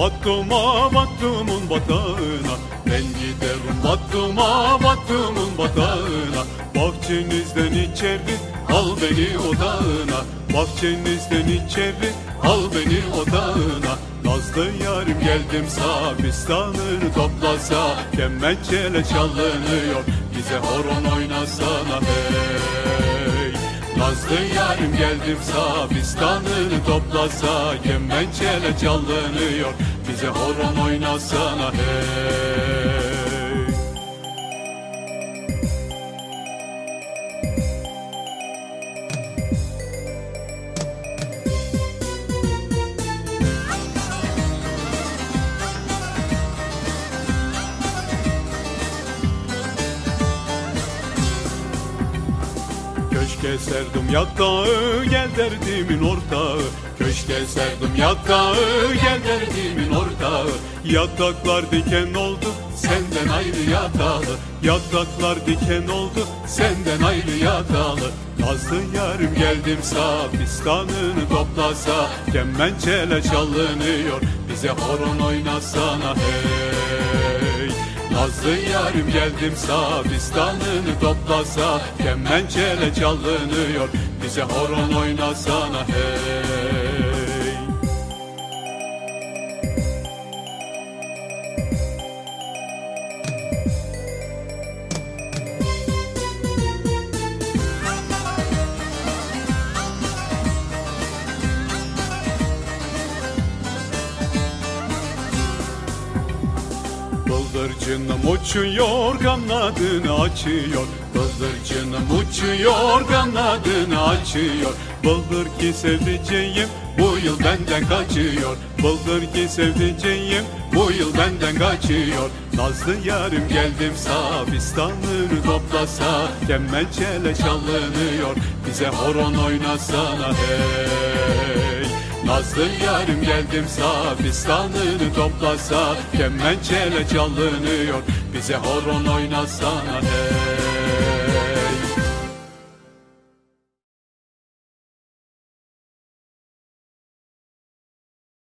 Battuma battumun batağına. Ben giderim battuma battumun batağına. Bahçenizden içeri al beni odağına. Bahçenizden içeri al beni odağına. Nazlı yarim geldim sabistanını toplasa. Kemençele çalınıyor bize horon oynasana. Hey Nazlı yarim geldim sabistanını toplasa Kemençele çalınıyor. Bize horon oynasana hey Köşke serdim yatağı gel derdimin ortağı. Köşke serdim yatağı gel derdimin ortağı. Yataklar diken oldu senden ayrı yatalı Yataklar diken oldu senden ayrı yatalı Nazlı yarim geldim sabistanını toplasa. Kemençele çalınıyor bize horon oynasana. Hey Nazlı yarim geldim sabistanını toplasa Kemençele çalınıyor. Bize horon oynasana hey Bıldırcınım uçuyor kanadını açıyor. Bıldırcınım uçuyor kanadını açıyor. Bıldır ki sevdiceğim bu yıl benden kaçıyor. Bıldır ki sevdiceğim bu yıl benden kaçıyor. Nazlı yarim geldim sabistanını toplasa Kemençele çalınıyor. Bize horon oynasana hey Nazlı yarim geldim sabistanını toplasa Kemençele çalınıyor. Bize horon oynasana hey